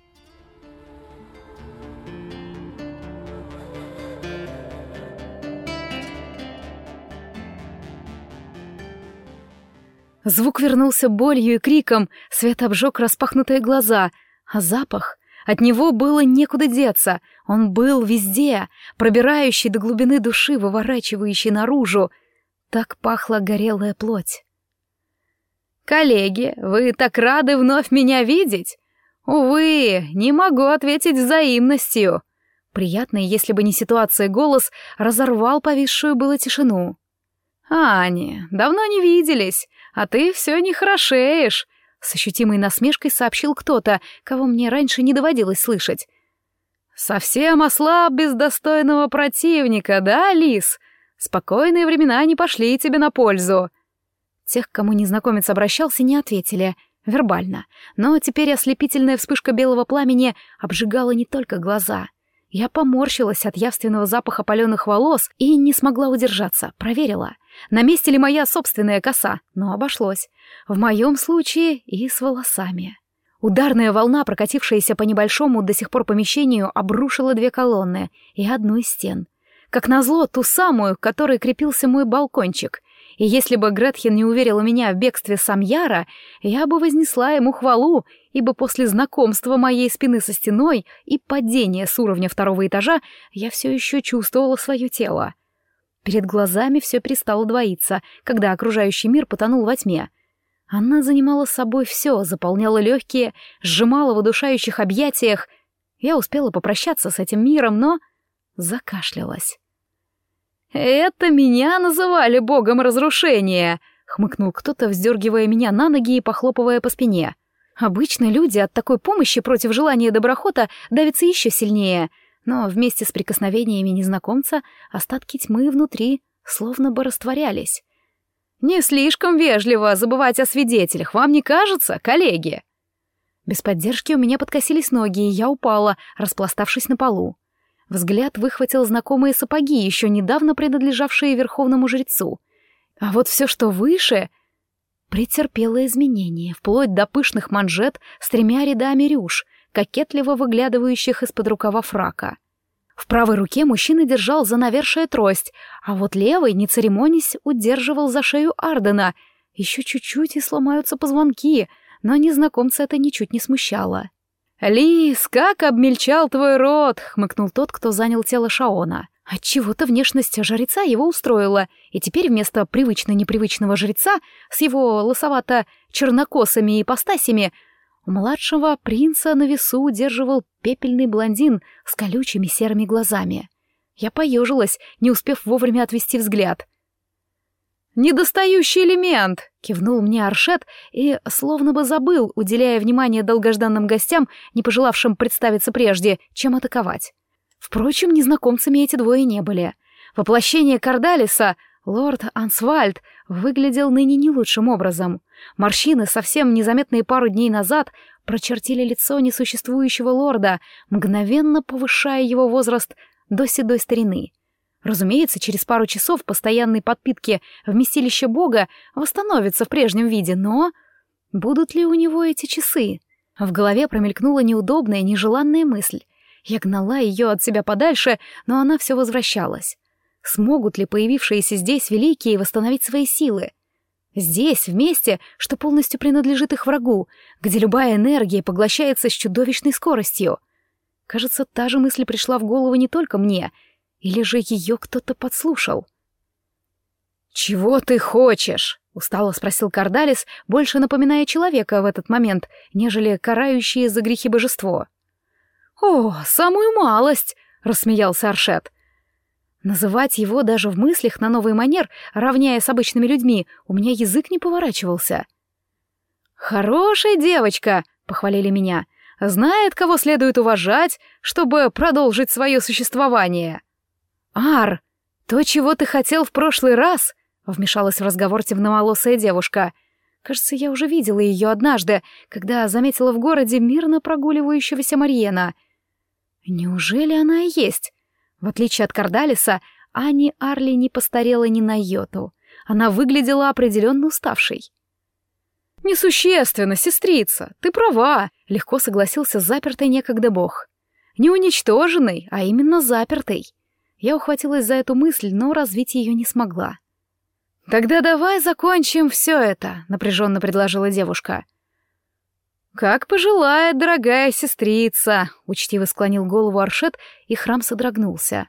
Звук вернулся болью и криком, свет обжег распахнутые глаза, а запах... От него было некуда деться, он был везде, пробирающий до глубины души, выворачивающий наружу. Так пахла горелая плоть. «Коллеги, вы так рады вновь меня видеть? Увы, не могу ответить взаимностью». Приятный, если бы не ситуация, голос разорвал повисшую было тишину. «Ани, давно не виделись а ты все не хорошеешь», — с ощутимой насмешкой сообщил кто-то, кого мне раньше не доводилось слышать. «Совсем ослаб без достойного противника, да, Лис? Спокойные времена не пошли тебе на пользу». Тех, к кому незнакомец обращался, не ответили, вербально, но теперь ослепительная вспышка белого пламени обжигала не только глаза. Я поморщилась от явственного запаха паленых волос и не смогла удержаться, проверила. На месте ли моя собственная коса? Но обошлось. В моем случае и с волосами. Ударная волна, прокатившаяся по небольшому до сих пор помещению, обрушила две колонны и одну из стен. Как назло, ту самую, к которой крепился мой балкончик. И если бы Гретхен не уверила меня в бегстве Самьяра, я бы вознесла ему хвалу, ибо после знакомства моей спины со стеной и падения с уровня второго этажа я все еще чувствовала свое тело. Перед глазами все перестало двоиться, когда окружающий мир потонул во тьме. Она занимала собой все, заполняла легкие, сжимала в удушающих объятиях. Я успела попрощаться с этим миром, но закашлялась. «Это меня называли богом разрушения!» — хмыкнул кто-то, вздергивая меня на ноги и похлопывая по спине. Обычно люди от такой помощи против желания доброхота давятся еще сильнее — но вместе с прикосновениями незнакомца остатки тьмы внутри словно бы растворялись. «Не слишком вежливо забывать о свидетелях, вам не кажется, коллеги?» Без поддержки у меня подкосились ноги, и я упала, распластавшись на полу. Взгляд выхватил знакомые сапоги, еще недавно принадлежавшие верховному жрецу. А вот все, что выше, претерпело изменения, вплоть до пышных манжет с тремя рядами рюш, кокетливо выглядывающих из-под рукава фрака. В правой руке мужчина держал за навершие трость, а вот левой, не церемонясь, удерживал за шею Ардена. Еще чуть-чуть и сломаются позвонки, но незнакомца это ничуть не смущало. «Лис, как обмельчал твой рот!» — хмыкнул тот, кто занял тело Шаона. Отчего-то внешность жреца его устроила, и теперь вместо привычно-непривычного жреца с его лосовато-чернокосыми ипостасями младшего принца на весу удерживал пепельный блондин с колючими серыми глазами. Я поежилась, не успев вовремя отвести взгляд. «Недостающий элемент!» — кивнул мне Аршет и словно бы забыл, уделяя внимание долгожданным гостям, не пожелавшим представиться прежде, чем атаковать. Впрочем, незнакомцами эти двое не были. Воплощение Кардалиса, лорд Ансвальд, выглядел ныне не лучшим образом. Морщины, совсем незаметные пару дней назад, прочертили лицо несуществующего лорда, мгновенно повышая его возраст до седой старины — Разумеется, через пару часов постоянной подпитки вместилище бога восстановится в прежнем виде, но... Будут ли у него эти часы? В голове промелькнула неудобная, нежеланная мысль. Я гнала ее от себя подальше, но она все возвращалась. Смогут ли появившиеся здесь великие восстановить свои силы? Здесь, вместе, что полностью принадлежит их врагу, где любая энергия поглощается с чудовищной скоростью. Кажется, та же мысль пришла в голову не только мне — или же ее кто-то подслушал? «Чего ты хочешь?» — устало спросил Кардалис, больше напоминая человека в этот момент, нежели карающие за грехи божество. «О, самую малость!» — рассмеялся Аршет. Называть его даже в мыслях на новый манер, равняя с обычными людьми, у меня язык не поворачивался. «Хорошая девочка!» — похвалили меня. «Знает, кого следует уважать, чтобы продолжить свое существование». «Ар, то, чего ты хотел в прошлый раз?» — вмешалась в разговор темноволосая девушка. Кажется, я уже видела ее однажды, когда заметила в городе мирно прогуливающегося Марьена. Неужели она и есть? В отличие от Кардалиса, Ани Арли не постарела ни на йоту. Она выглядела определенно уставшей. «Несущественно, сестрица, ты права», — легко согласился запертый некогда бог. «Не уничтоженный, а именно запертый. Я ухватилась за эту мысль, но развить ее не смогла. «Тогда давай закончим все это», — напряженно предложила девушка. «Как пожелает, дорогая сестрица», — учтиво склонил голову Аршет, и храм содрогнулся.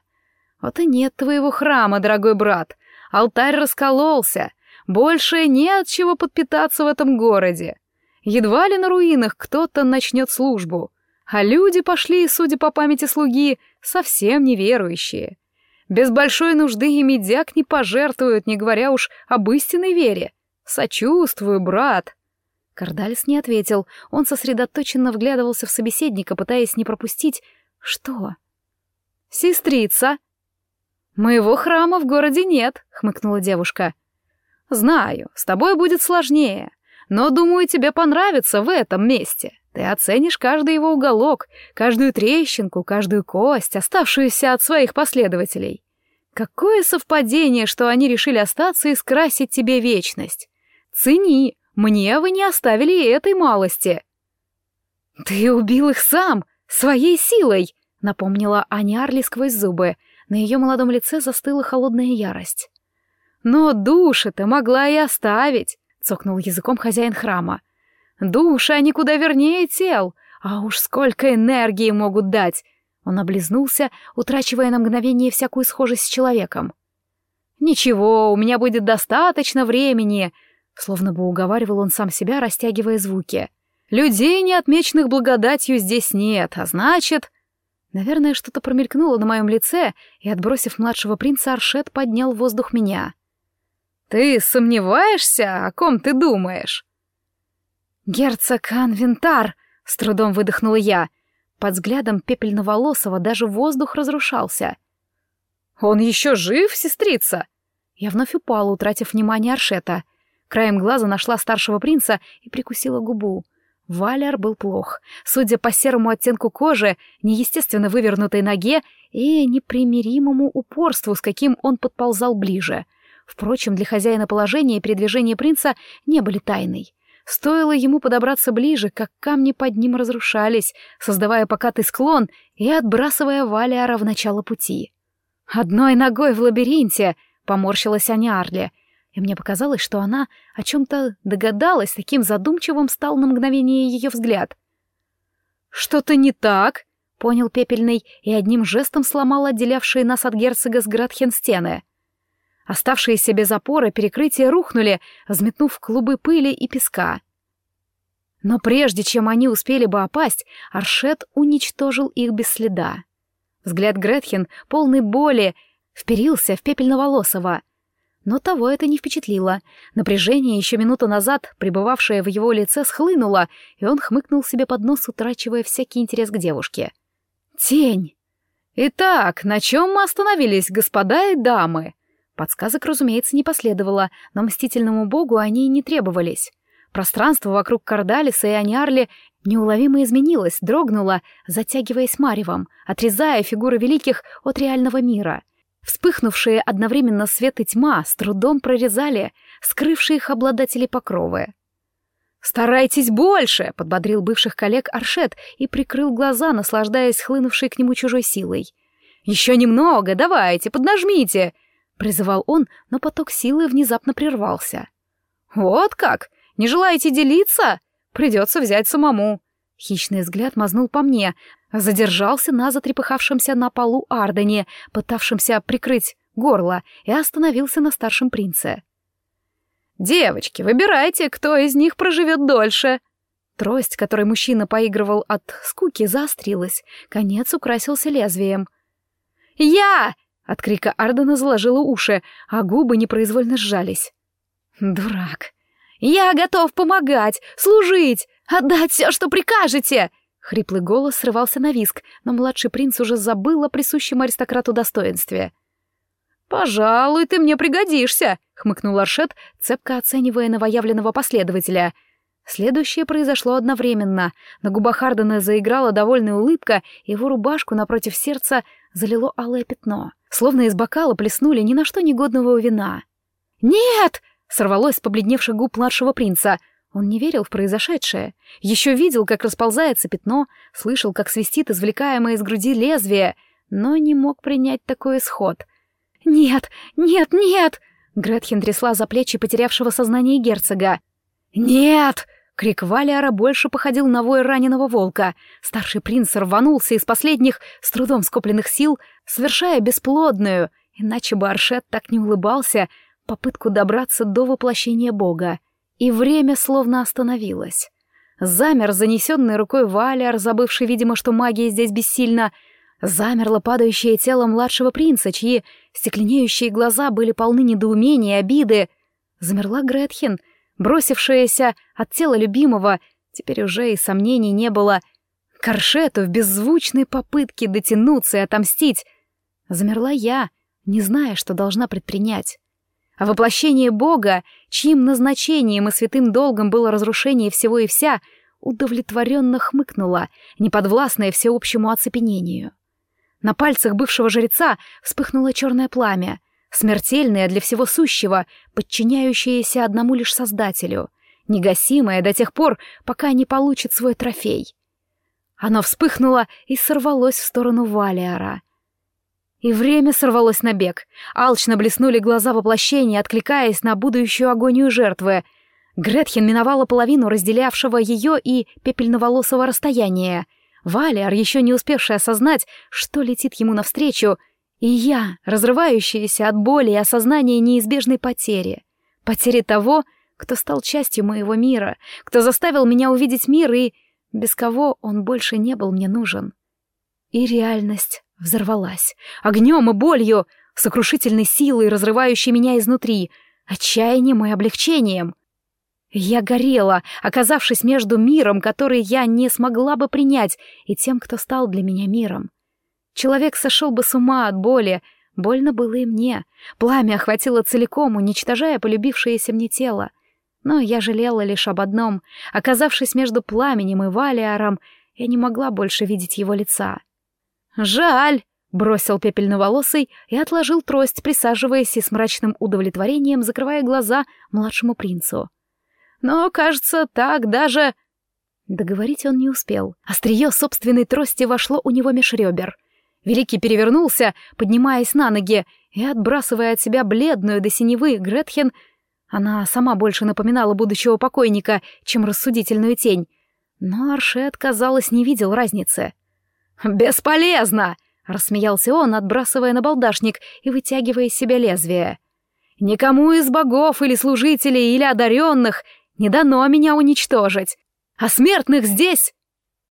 «Вот и нет твоего храма, дорогой брат. Алтарь раскололся. Больше не от чего подпитаться в этом городе. Едва ли на руинах кто-то начнет службу. А люди пошли, судя по памяти слуги, совсем неверующие. Без большой нужды и медяк не пожертвуют, не говоря уж об истинной вере. Сочувствую, брат. Кардалис не ответил. Он сосредоточенно вглядывался в собеседника, пытаясь не пропустить... Что? «Сестрица!» «Моего храма в городе нет», — хмыкнула девушка. «Знаю, с тобой будет сложнее, но, думаю, тебе понравится в этом месте. Ты оценишь каждый его уголок, каждую трещинку, каждую кость, оставшуюся от своих последователей. Какое совпадение, что они решили остаться и скрасить тебе вечность. Цени, мне вы не оставили этой малости. Ты убил их сам, своей силой, напомнила Аня Арли сквозь зубы. На ее молодом лице застыла холодная ярость. Но души-то могла и оставить, цокнул языком хозяин храма. Души, они куда вернее тел. А уж сколько энергии могут дать!» Он облизнулся, утрачивая на мгновение всякую схожесть с человеком. «Ничего, у меня будет достаточно времени!» Словно бы уговаривал он сам себя, растягивая звуки. «Людей, не отмеченных благодатью, здесь нет, а значит...» Наверное, что-то промелькнуло на моем лице, и, отбросив младшего принца, Аршет поднял в воздух меня. «Ты сомневаешься, о ком ты думаешь?» «Герцог Анвентар!» — с трудом выдохнула я. Под взглядом пепельноволосого даже воздух разрушался. «Он еще жив, сестрица?» Я вновь упала, утратив внимание Аршета. Краем глаза нашла старшего принца и прикусила губу. Валер был плох. Судя по серому оттенку кожи, неестественно вывернутой ноге и непримиримому упорству, с каким он подползал ближе. Впрочем, для хозяина положения передвижения принца не были тайной. Стоило ему подобраться ближе, как камни под ним разрушались, создавая покатый склон и отбрасывая Валиара в начало пути. «Одной ногой в лабиринте!» — поморщилась Аня Арли — и мне показалось, что она о чем-то догадалась, таким задумчивым стал на мгновение ее взгляд. «Что-то не так?» — понял Пепельный и одним жестом сломал отделявшие нас от герцога с Градхен стены. Оставшиеся без опоры перекрытия рухнули, взметнув клубы пыли и песка. Но прежде чем они успели бы опасть, Аршет уничтожил их без следа. Взгляд Гретхен, полный боли, вперился в пепельноволосого — но того это не впечатлило. Напряжение, еще минуту назад пребывавшее в его лице, схлынуло, и он хмыкнул себе под нос, утрачивая всякий интерес к девушке. «Тень!» «Итак, на чем мы остановились, господа и дамы?» Подсказок, разумеется, не последовало, но мстительному богу они и не требовались. Пространство вокруг Кардалиса и Аниарли неуловимо изменилось, дрогнуло, затягиваясь маревом, отрезая фигуры великих от реального мира — Вспыхнувшие одновременно свет и тьма с трудом прорезали скрывшие их обладателей покровы. «Старайтесь больше!» — подбодрил бывших коллег Аршет и прикрыл глаза, наслаждаясь хлынувшей к нему чужой силой. «Еще немного, давайте, поднажмите!» — призывал он, но поток силы внезапно прервался. «Вот как! Не желаете делиться? Придется взять самому!» Хищный взгляд мазнул по мне, задержался на затрепыхавшемся на полу Ардене, пытавшемся прикрыть горло, и остановился на старшем принце. «Девочки, выбирайте, кто из них проживет дольше!» Трость, которой мужчина поигрывал от скуки, заострилась, конец украсился лезвием. «Я!» — от крика Ардена заложила уши, а губы непроизвольно сжались. «Дурак! Я готов помогать, служить, отдать все, что прикажете!» Хриплый голос срывался на виск, но младший принц уже забыл о присущем аристократу достоинстве. «Пожалуй, ты мне пригодишься», — хмыкнул Аршет, цепко оценивая новоявленного последователя. Следующее произошло одновременно. На губах Хардена заиграла довольная улыбка, его рубашку напротив сердца залило алое пятно. Словно из бокала плеснули ни на что негодного вина. «Нет!» — сорвалось с побледневших губ младшего принца — он не верил в произошедшее. Еще видел, как расползается пятно, слышал, как свистит извлекаемое из груди лезвие, но не мог принять такой исход. «Нет, нет, нет!» Гретхен трясла за плечи потерявшего сознание герцога. «Нет!» Крик Валиара больше походил на вой раненого волка. Старший принц рванулся из последних, с трудом скопленных сил, совершая бесплодную, иначе бы Аршет так не улыбался, попытку добраться до воплощения бога и время словно остановилось. Замер занесенный рукой Валер, забывший, видимо, что магия здесь бессильна, замерло падающее тело младшего принца, чьи стекленеющие глаза были полны недоумения и обиды. Замерла Гретхен, бросившаяся от тела любимого, теперь уже и сомнений не было, Коршету в беззвучной попытке дотянуться и отомстить. Замерла я, не зная, что должна предпринять а воплощение Бога, чьим назначением и святым долгом было разрушение всего и вся, удовлетворенно хмыкнула, неподвластная всеобщему оцепенению. На пальцах бывшего жреца вспыхнуло черное пламя, смертельное для всего сущего, подчиняющееся одному лишь Создателю, негасимое до тех пор, пока не получит свой трофей. Оно вспыхнуло и сорвалось в сторону Валиара — и время сорвалось на бег. Алчно блеснули глаза воплощения, откликаясь на будущую агонию жертвы. Гретхен миновала половину разделявшего ее и пепельноволосого расстояния. Валиар, еще не успевший осознать, что летит ему навстречу, и я, разрывающаяся от боли и осознания неизбежной потери. Потери того, кто стал частью моего мира, кто заставил меня увидеть мир и без кого он больше не был мне нужен. И реальность Взорвалась. Огнем и болью, сокрушительной силой, разрывающей меня изнутри, отчаянием и облегчением. Я горела, оказавшись между миром, который я не смогла бы принять, и тем, кто стал для меня миром. Человек сошел бы с ума от боли, больно было и мне. Пламя охватило целиком, уничтожая полюбившееся мне тело. Но я жалела лишь об одном. Оказавшись между пламенем и Валиаром, я не могла больше видеть его лица. «Жаль!» — бросил пепельноволосый и отложил трость, присаживаясь и с мрачным удовлетворением закрывая глаза младшему принцу. «Но, кажется, так даже...» Договорить он не успел. Острие собственной трости вошло у него меж ребер. Великий перевернулся, поднимаясь на ноги, и, отбрасывая от себя бледную до синевы Гретхен, она сама больше напоминала будущего покойника, чем рассудительную тень. Но Аршет, казалось, не видел разницы. «Бесполезно!» — рассмеялся он, отбрасывая на балдашник и вытягивая из себя лезвие. «Никому из богов или служителей или одаренных не дано меня уничтожить. А смертных здесь